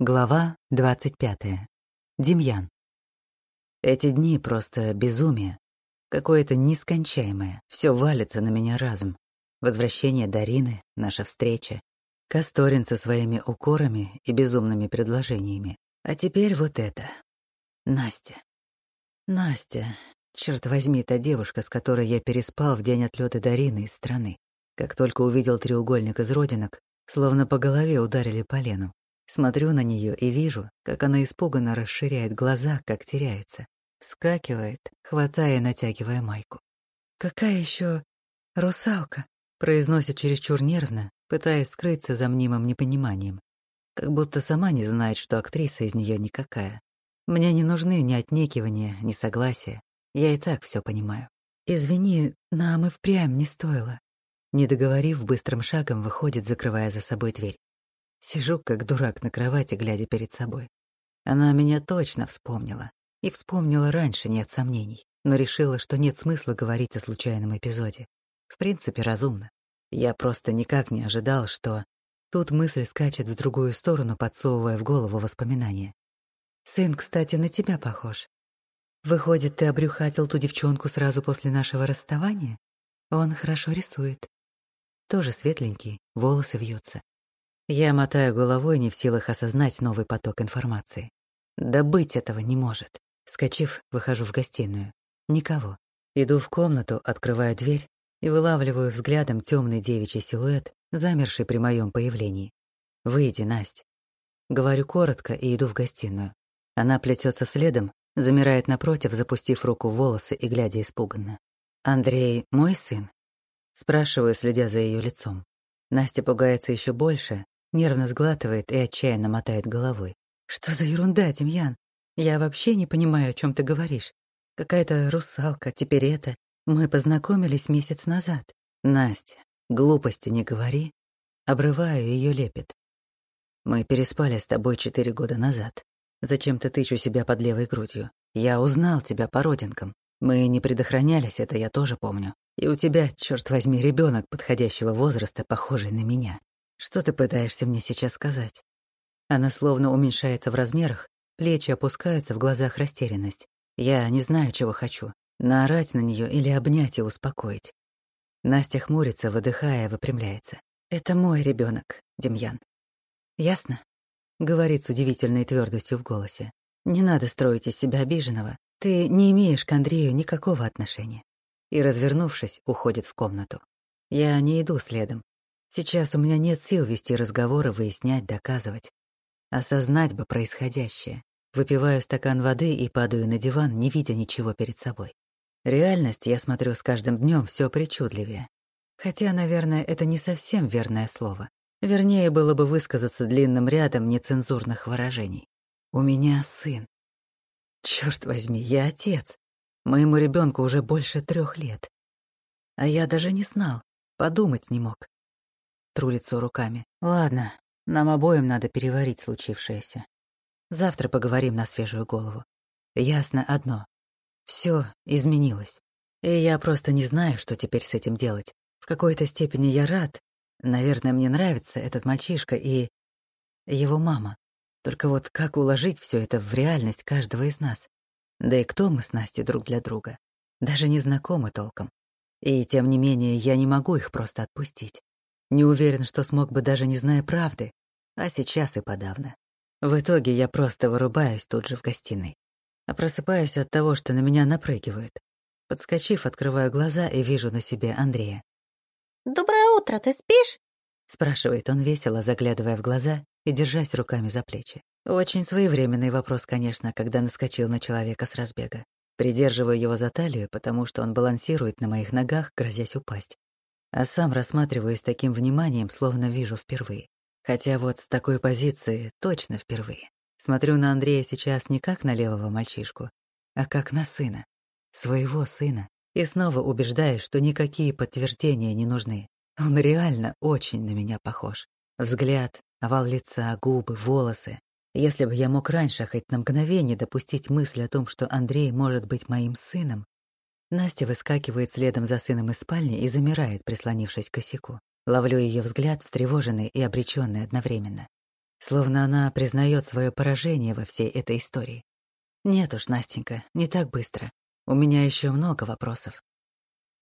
Глава 25. Демьян. Эти дни просто безумие. Какое-то нескончаемое. Все валится на меня разом. Возвращение Дарины, наша встреча. Касторин со своими укорами и безумными предложениями. А теперь вот это. Настя. Настя. Черт возьми, та девушка, с которой я переспал в день отлета Дарины из страны. Как только увидел треугольник из родинок, словно по голове ударили поленом. Смотрю на нее и вижу, как она испуганно расширяет глаза, как теряется. Вскакивает, хватая и натягивая майку. «Какая еще русалка?» произносит чересчур нервно, пытаясь скрыться за мнимым непониманием. Как будто сама не знает, что актриса из нее никакая. Мне не нужны ни отнекивания, ни согласия. Я и так все понимаю. «Извини, нам и впрямь не стоило». Не договорив, быстрым шагом выходит, закрывая за собой дверь. Сижу, как дурак на кровати, глядя перед собой. Она меня точно вспомнила. И вспомнила раньше, нет сомнений. Но решила, что нет смысла говорить о случайном эпизоде. В принципе, разумно. Я просто никак не ожидал, что... Тут мысль скачет в другую сторону, подсовывая в голову воспоминания. «Сын, кстати, на тебя похож. Выходит, ты обрюхатил ту девчонку сразу после нашего расставания? Он хорошо рисует. Тоже светленький, волосы вьются. Я мотаю головой, не в силах осознать новый поток информации. Да быть этого не может. Скочив, выхожу в гостиную. Никого. Иду в комнату, открываю дверь и вылавливаю взглядом темный девичий силуэт, замерший при моем появлении. «Выйди, Насть». Говорю коротко и иду в гостиную. Она плетется следом, замирает напротив, запустив руку в волосы и глядя испуганно. «Андрей мой сын?» Спрашиваю, следя за ее лицом. Настя пугается еще больше, нервно сглатывает и отчаянно мотает головой. «Что за ерунда, Демьян? Я вообще не понимаю, о чем ты говоришь. Какая-то русалка, теперь это. Мы познакомились месяц назад. Настя, глупости не говори. Обрываю ее лепет. Мы переспали с тобой четыре года назад. Зачем ты тычу себя под левой грудью? Я узнал тебя по родинкам. Мы не предохранялись, это я тоже помню. И у тебя, черт возьми, ребенок подходящего возраста, похожий на меня. Что ты пытаешься мне сейчас сказать? Она словно уменьшается в размерах, плечи опускаются, в глазах растерянность. Я не знаю, чего хочу. Наорать на нее или обнять и успокоить. Настя хмурится, выдыхая, выпрямляется. «Это мой ребенок, Демьян. Ясно?» — говорит с удивительной твердостью в голосе. «Не надо строить из себя обиженного. Ты не имеешь к Андрею никакого отношения». И, развернувшись, уходит в комнату. Я не иду следом, Сейчас у меня нет сил вести разговоры, выяснять, доказывать. Осознать бы происходящее. Выпиваю стакан воды и падаю на диван, не видя ничего перед собой. Реальность, я смотрю, с каждым днем все причудливее. Хотя, наверное, это не совсем верное слово. Вернее, было бы высказаться длинным рядом нецензурных выражений. У меня сын. Черт возьми, я отец. Моему ребенку уже больше трех лет. А я даже не знал, подумать не мог. Тру лицо руками. Ладно, нам обоим надо переварить случившееся. Завтра поговорим на свежую голову. Ясно одно. Все изменилось. И я просто не знаю, что теперь с этим делать. В какой-то степени я рад. Наверное, мне нравится этот мальчишка и его мама. Только вот как уложить все это в реальность каждого из нас? Да и кто мы с Настей друг для друга? Даже не знакомы толком. И тем не менее, я не могу их просто отпустить. Не уверен, что смог бы даже не зная правды, а сейчас и подавно. В итоге я просто вырубаюсь тут же в гостиной. А просыпаюсь от того, что на меня напрыгивают. Подскочив, открываю глаза и вижу на себе Андрея. «Доброе утро, ты спишь?» — спрашивает он весело, заглядывая в глаза и держась руками за плечи. Очень своевременный вопрос, конечно, когда наскочил на человека с разбега. Придерживаю его за талию, потому что он балансирует на моих ногах, грозясь упасть а сам рассматриваю с таким вниманием, словно вижу впервые. Хотя вот с такой позиции точно впервые. Смотрю на Андрея сейчас не как на левого мальчишку, а как на сына, своего сына, и снова убеждаюсь, что никакие подтверждения не нужны. Он реально очень на меня похож. Взгляд, овал лица, губы, волосы. Если бы я мог раньше хоть на мгновение допустить мысль о том, что Андрей может быть моим сыном, Настя выскакивает следом за сыном из спальни и замирает, прислонившись к косяку. Ловлю ее взгляд, встревоженный и обреченный одновременно. Словно она признает свое поражение во всей этой истории. Нет уж, Настенька, не так быстро. У меня еще много вопросов.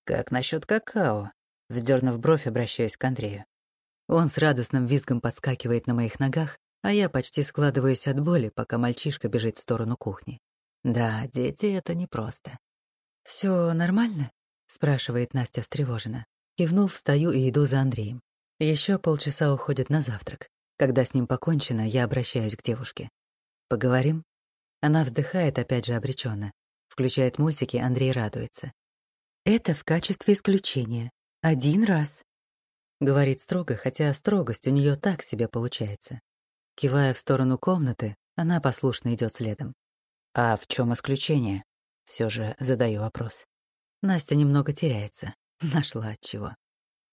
Как насчет какао? Вздернув бровь, обращаюсь к Андрею. Он с радостным визгом подскакивает на моих ногах, а я почти складываюсь от боли, пока мальчишка бежит в сторону кухни. Да, дети — это непросто. Все нормально?» — спрашивает Настя встревоженно. Кивнув, встаю и иду за Андреем. Еще полчаса уходит на завтрак. Когда с ним покончено, я обращаюсь к девушке. «Поговорим?» Она вздыхает опять же обреченно. Включает мультики, Андрей радуется. «Это в качестве исключения. Один раз». Говорит строго, хотя строгость у нее так себе получается. Кивая в сторону комнаты, она послушно идет следом. «А в чем исключение?» Все же задаю вопрос. Настя немного теряется. Нашла от чего.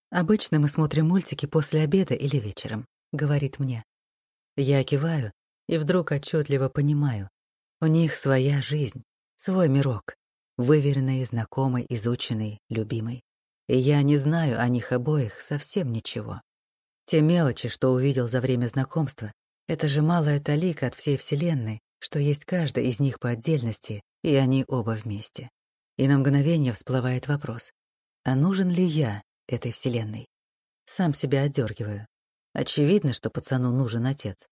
Обычно мы смотрим мультики после обеда или вечером, говорит мне. Я киваю и вдруг отчетливо понимаю. У них своя жизнь, свой мирок, выверенный, знакомый, изученный, любимый. И я не знаю о них обоих совсем ничего. Те мелочи, что увидел за время знакомства, это же малая талика от всей Вселенной, что есть каждая из них по отдельности, и они оба вместе. И на мгновение всплывает вопрос, а нужен ли я этой Вселенной? Сам себя отдергиваю. Очевидно, что пацану нужен отец.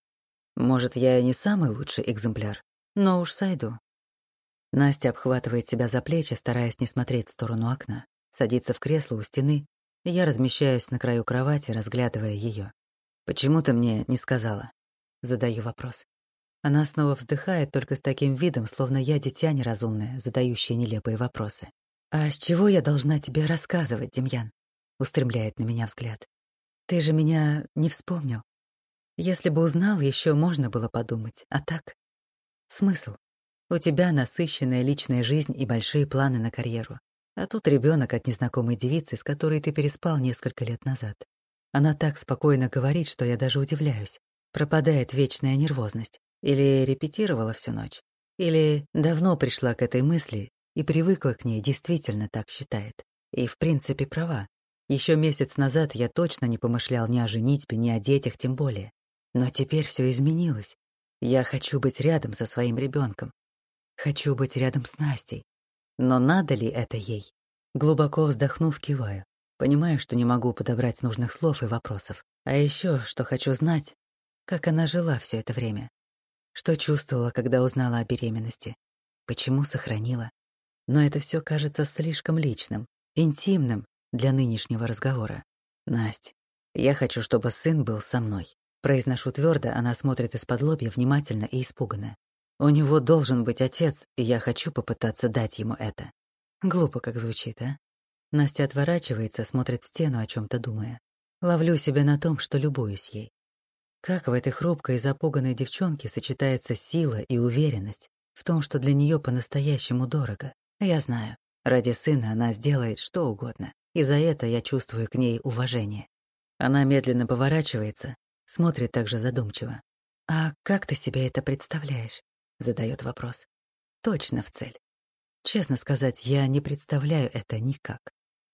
Может, я и не самый лучший экземпляр, но уж сойду. Настя обхватывает себя за плечи, стараясь не смотреть в сторону окна. Садится в кресло у стены, и я размещаюсь на краю кровати, разглядывая ее. «Почему ты мне не сказала?» Задаю вопрос. Она снова вздыхает, только с таким видом, словно я дитя неразумное, задающее нелепые вопросы. «А с чего я должна тебе рассказывать, Демьян?» — устремляет на меня взгляд. «Ты же меня не вспомнил. Если бы узнал, еще можно было подумать, а так? Смысл? У тебя насыщенная личная жизнь и большие планы на карьеру. А тут ребенок от незнакомой девицы, с которой ты переспал несколько лет назад. Она так спокойно говорит, что я даже удивляюсь. Пропадает вечная нервозность. Или репетировала всю ночь. Или давно пришла к этой мысли и привыкла к ней, действительно так считает. И, в принципе, права. Еще месяц назад я точно не помышлял ни о женитьбе, ни о детях, тем более. Но теперь все изменилось. Я хочу быть рядом со своим ребенком. Хочу быть рядом с Настей. Но надо ли это ей? Глубоко вздохнув, киваю. Понимаю, что не могу подобрать нужных слов и вопросов. А еще, что хочу знать, как она жила все это время. Что чувствовала, когда узнала о беременности? Почему сохранила? Но это все кажется слишком личным, интимным для нынешнего разговора. Насть, я хочу, чтобы сын был со мной. Произношу твердо, она смотрит из-под лобья внимательно и испуганно. У него должен быть отец, и я хочу попытаться дать ему это. Глупо как звучит, а? Настя отворачивается, смотрит в стену, о чем то думая. Ловлю себя на том, что любуюсь ей. Как в этой хрупкой и запуганной девчонке сочетается сила и уверенность в том, что для нее по-настоящему дорого. Я знаю, ради сына она сделает что угодно, и за это я чувствую к ней уважение. Она медленно поворачивается, смотрит также задумчиво. «А как ты себе это представляешь?» — задает вопрос. Точно в цель. Честно сказать, я не представляю это никак.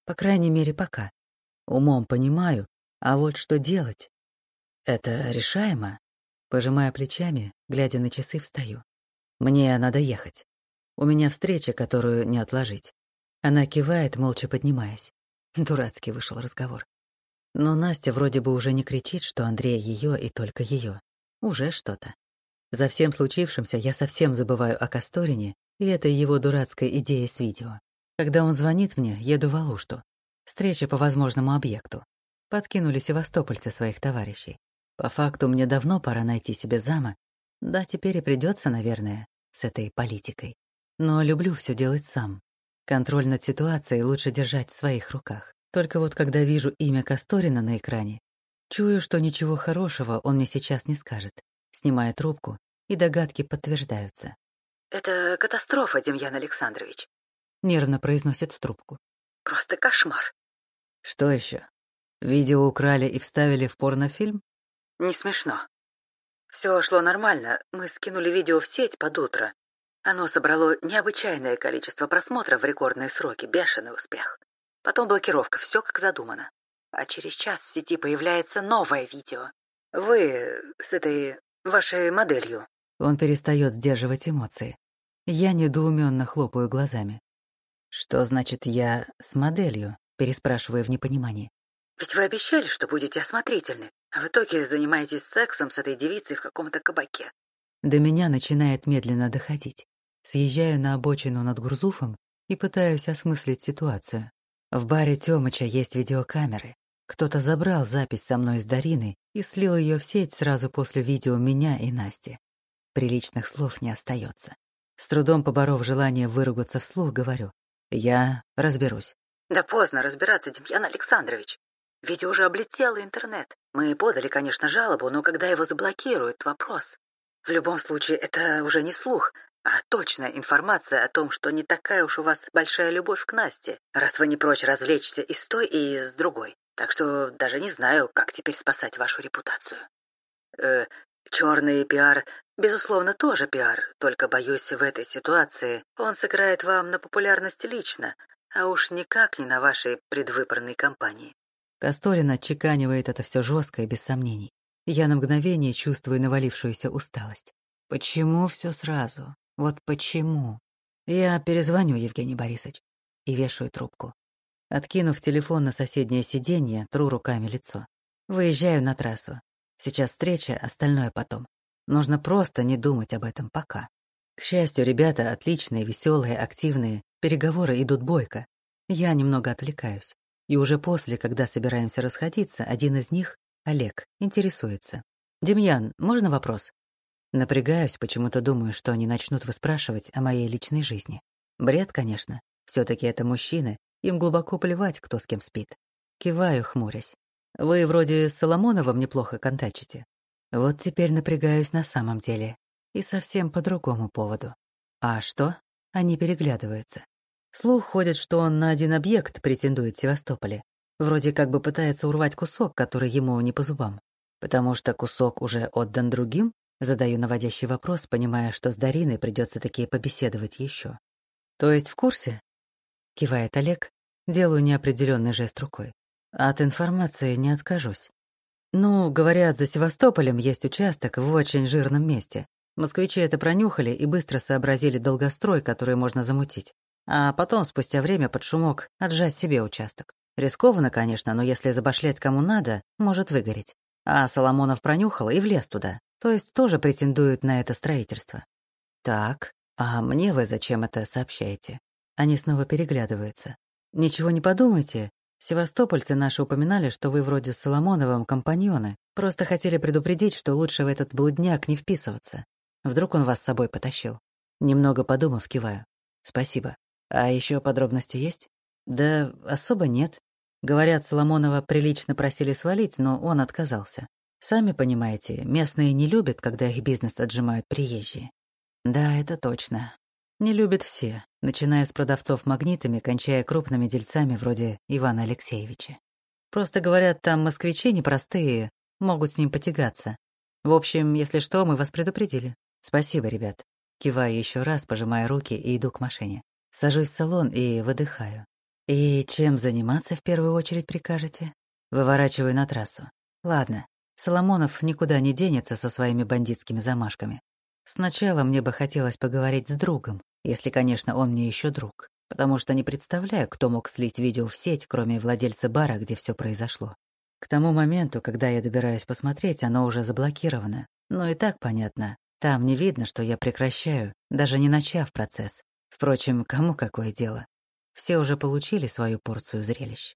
По крайней мере, пока. Умом понимаю, а вот что делать, «Это решаемо?» Пожимая плечами, глядя на часы, встаю. «Мне надо ехать. У меня встреча, которую не отложить». Она кивает, молча поднимаясь. Дурацкий вышел разговор. Но Настя вроде бы уже не кричит, что Андрей ее и только ее. Уже что-то. За всем случившимся я совсем забываю о Касторине и этой его дурацкой идее с видео. Когда он звонит мне, еду в Алушту. Встреча по возможному объекту. Подкинули севастопольцы своих товарищей. По факту мне давно пора найти себе зама. Да, теперь и придется, наверное, с этой политикой. Но люблю все делать сам. Контроль над ситуацией лучше держать в своих руках. Только вот когда вижу имя Касторина на экране, чую, что ничего хорошего он мне сейчас не скажет. Снимая трубку, и догадки подтверждаются. «Это катастрофа, Демьян Александрович», — нервно произносит в трубку. «Просто кошмар». «Что еще? Видео украли и вставили в порнофильм?» Не смешно. Все шло нормально. Мы скинули видео в сеть под утро. Оно собрало необычайное количество просмотров в рекордные сроки, бешеный успех. Потом блокировка, все как задумано. А через час в сети появляется новое видео. Вы с этой вашей моделью. Он перестает сдерживать эмоции. Я недоуменно хлопаю глазами. Что значит я с моделью? Переспрашиваю в непонимании. Ведь вы обещали, что будете осмотрительны, а в итоге занимаетесь сексом с этой девицей в каком-то кабаке. До меня начинает медленно доходить. Съезжаю на обочину над Гурзуфом и пытаюсь осмыслить ситуацию. В баре Тёмыча есть видеокамеры. Кто-то забрал запись со мной с Дариной и слил ее в сеть сразу после видео меня и Насти. Приличных слов не остается. С трудом поборов желание выругаться вслух, говорю. Я разберусь. Да поздно разбираться, Демьян Александрович. Видео уже облетело интернет. Мы подали, конечно, жалобу, но когда его заблокируют, вопрос. В любом случае, это уже не слух, а точная информация о том, что не такая уж у вас большая любовь к Насте, раз вы не прочь развлечься и с той, и с другой. Так что даже не знаю, как теперь спасать вашу репутацию. Э, черный пиар, безусловно, тоже пиар, только, боюсь, в этой ситуации он сыграет вам на популярности лично, а уж никак не на вашей предвыборной кампании. Касторин отчеканивает это все жестко и без сомнений. Я на мгновение чувствую навалившуюся усталость. Почему все сразу? Вот почему? Я перезвоню, Евгений Борисович, и вешаю трубку. Откинув телефон на соседнее сиденье, тру руками лицо. Выезжаю на трассу. Сейчас встреча, остальное потом. Нужно просто не думать об этом пока. К счастью, ребята отличные, веселые, активные. Переговоры идут бойко. Я немного отвлекаюсь. И уже после, когда собираемся расходиться, один из них, Олег, интересуется. «Демьян, можно вопрос?» Напрягаюсь, почему-то думаю, что они начнут выспрашивать о моей личной жизни. Бред, конечно. все таки это мужчины, им глубоко плевать, кто с кем спит. Киваю, хмурясь. Вы вроде с Соломоновым неплохо контачите. Вот теперь напрягаюсь на самом деле. И совсем по другому поводу. А что? Они переглядываются. Слух ходит, что он на один объект претендует в Севастополе. Вроде как бы пытается урвать кусок, который ему не по зубам. Потому что кусок уже отдан другим? Задаю наводящий вопрос, понимая, что с Дариной придется таки побеседовать еще. То есть в курсе? Кивает Олег, делаю неопределенный жест рукой. От информации не откажусь. Ну, говорят, за Севастополем есть участок в очень жирном месте. Москвичи это пронюхали и быстро сообразили долгострой, который можно замутить. А потом, спустя время, под шумок, отжать себе участок. Рискованно, конечно, но если забашлять кому надо, может выгореть. А Соломонов пронюхал и влез туда. То есть тоже претендует на это строительство. Так, а мне вы зачем это сообщаете? Они снова переглядываются. «Ничего не подумайте. Севастопольцы наши упоминали, что вы вроде с Соломоновым компаньоны. Просто хотели предупредить, что лучше в этот блудняк не вписываться. Вдруг он вас с собой потащил». Немного подумав, киваю. «Спасибо. А еще подробности есть?» «Да особо нет. Говорят, Соломонова прилично просили свалить, но он отказался. Сами понимаете, местные не любят, когда их бизнес отжимают приезжие». «Да, это точно. Не любят все, начиная с продавцов магнитами, кончая крупными дельцами вроде Ивана Алексеевича. Просто говорят, там москвичи непростые, могут с ним потягаться. В общем, если что, мы вас предупредили. Спасибо, ребят. Киваю еще раз, пожимая руки и иду к машине. Сажусь в салон и выдыхаю. И чем заниматься в первую очередь прикажете? Выворачиваю на трассу. Ладно, Соломонов никуда не денется со своими бандитскими замашками. Сначала мне бы хотелось поговорить с другом, если, конечно, он мне еще друг. Потому что не представляю, кто мог слить видео в сеть, кроме владельца бара, где все произошло. К тому моменту, когда я добираюсь посмотреть, оно уже заблокировано. Но и так понятно. Там не видно, что я прекращаю, даже не начав процесс. Впрочем, кому какое дело? Все уже получили свою порцию зрелищ.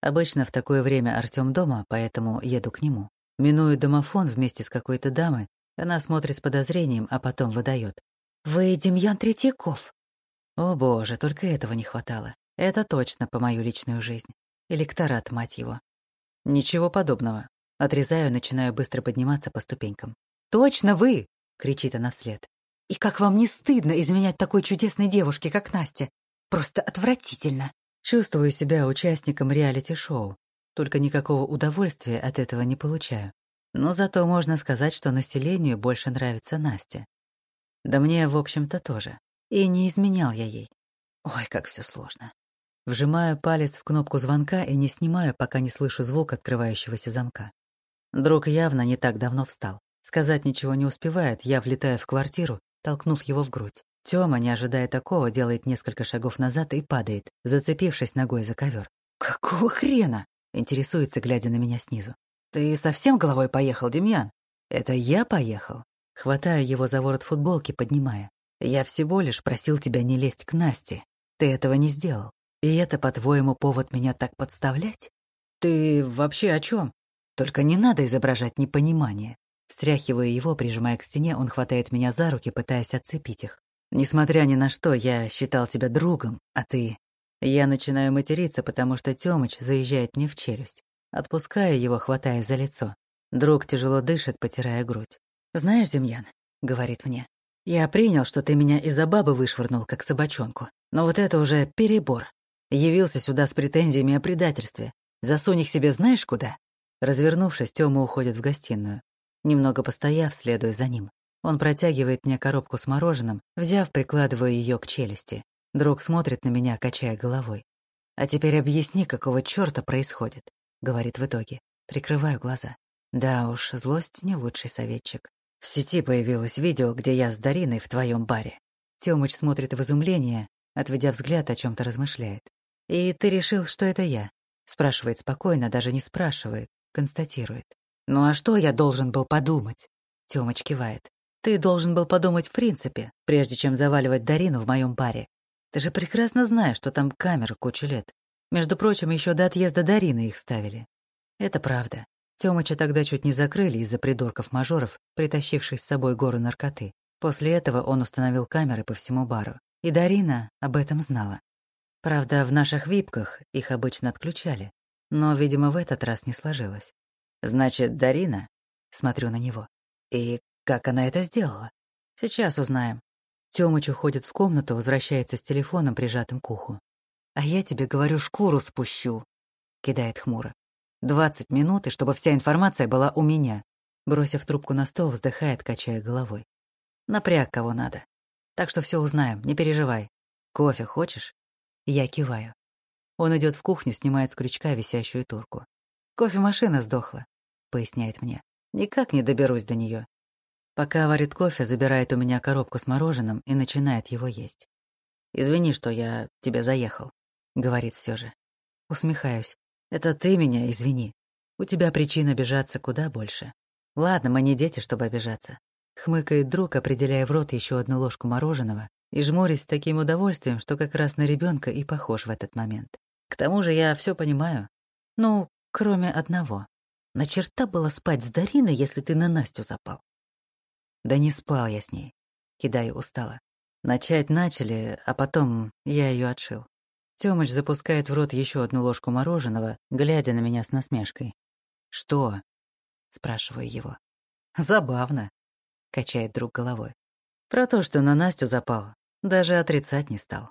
Обычно в такое время Артём дома, поэтому еду к нему. Миную домофон вместе с какой-то дамой. Она смотрит с подозрением, а потом выдает. «Вы Демьян Третьяков?» О боже, только этого не хватало. Это точно по мою личную жизнь. Электорат, мать его. Ничего подобного. Отрезаю, начинаю быстро подниматься по ступенькам. «Точно вы!» — кричит она вслед. «И как вам не стыдно изменять такой чудесной девушке, как Настя? Просто отвратительно!» Чувствую себя участником реалити-шоу, только никакого удовольствия от этого не получаю. Но зато можно сказать, что населению больше нравится Настя. Да мне, в общем-то, тоже. И не изменял я ей. Ой, как все сложно. Вжимаю палец в кнопку звонка и не снимаю, пока не слышу звук открывающегося замка. Друг явно не так давно встал. Сказать ничего не успевает, я влетаю в квартиру, толкнув его в грудь. Тёма, не ожидая такого, делает несколько шагов назад и падает, зацепившись ногой за ковер. «Какого хрена?» — интересуется, глядя на меня снизу. «Ты совсем головой поехал, Демьян?» «Это я поехал?» Хватаю его за ворот футболки, поднимая. «Я всего лишь просил тебя не лезть к Насте. Ты этого не сделал. И это, по-твоему, повод меня так подставлять? Ты вообще о чем? Только не надо изображать непонимание. Встряхиваю его, прижимая к стене, он хватает меня за руки, пытаясь отцепить их. Несмотря ни на что, я считал тебя другом, а ты... Я начинаю материться, потому что Тёмыч заезжает мне в челюсть. Отпускаю его, хватая за лицо. Друг тяжело дышит, потирая грудь. «Знаешь, Демьян», — говорит мне, — «я принял, что ты меня из-за бабы вышвырнул, как собачонку. Но вот это уже перебор. Явился сюда с претензиями о предательстве. Засунь их себе знаешь куда?» Развернувшись, Тёма уходит в гостиную. Немного постояв, следуя за ним. Он протягивает мне коробку с мороженым, взяв, прикладываю ее к челюсти. Друг смотрит на меня, качая головой. «А теперь объясни, какого чёрта происходит», — говорит в итоге. Прикрываю глаза. Да уж, злость не лучший советчик. В сети появилось видео, где я с Дариной в твоем баре. Тёмыч смотрит в изумление, отведя взгляд, о чем то размышляет. «И ты решил, что это я?» Спрашивает спокойно, даже не спрашивает, констатирует. «Ну а что я должен был подумать?» Тёмыч кивает. «Ты должен был подумать в принципе, прежде чем заваливать Дарину в моем баре. Ты же прекрасно знаешь, что там камеры кучу лет. Между прочим, еще до отъезда Дарины их ставили. Это правда. Тёмыча тогда чуть не закрыли из-за придурков-мажоров, притащивших с собой гору наркоты. После этого он установил камеры по всему бару. И Дарина об этом знала. Правда, в наших випках их обычно отключали. Но, видимо, в этот раз не сложилось. «Значит, Дарина?» Смотрю на него. «И как она это сделала?» «Сейчас узнаем». Тёмыч уходит в комнату, возвращается с телефоном, прижатым к уху. «А я тебе говорю, шкуру спущу», — кидает хмуро. «Двадцать минут, и чтобы вся информация была у меня». Бросив трубку на стол, вздыхает, качая головой. «Напряг кого надо. Так что все узнаем, не переживай. Кофе хочешь?» Я киваю. Он идет в кухню, снимает с крючка висящую турку. «Кофемашина сдохла», — поясняет мне. «Никак не доберусь до нее. Пока варит кофе, забирает у меня коробку с мороженым и начинает его есть. «Извини, что я тебе заехал», — говорит все же. Усмехаюсь. «Это ты меня извини. У тебя причин обижаться куда больше. Ладно, мы не дети, чтобы обижаться». Хмыкает друг, определяя в рот еще одну ложку мороженого и жмурясь с таким удовольствием, что как раз на ребенка и похож в этот момент. К тому же я все понимаю. Ну, кроме одного. На черта было спать с Дариной, если ты на Настю запал. Да не спал я с ней. Кидаю устало. Начать начали, а потом я ее отшил. Тёмыч запускает в рот еще одну ложку мороженого, глядя на меня с насмешкой. «Что?» — спрашиваю его. «Забавно», — качает друг головой. «Про то, что на Настю запал, даже отрицать не стал.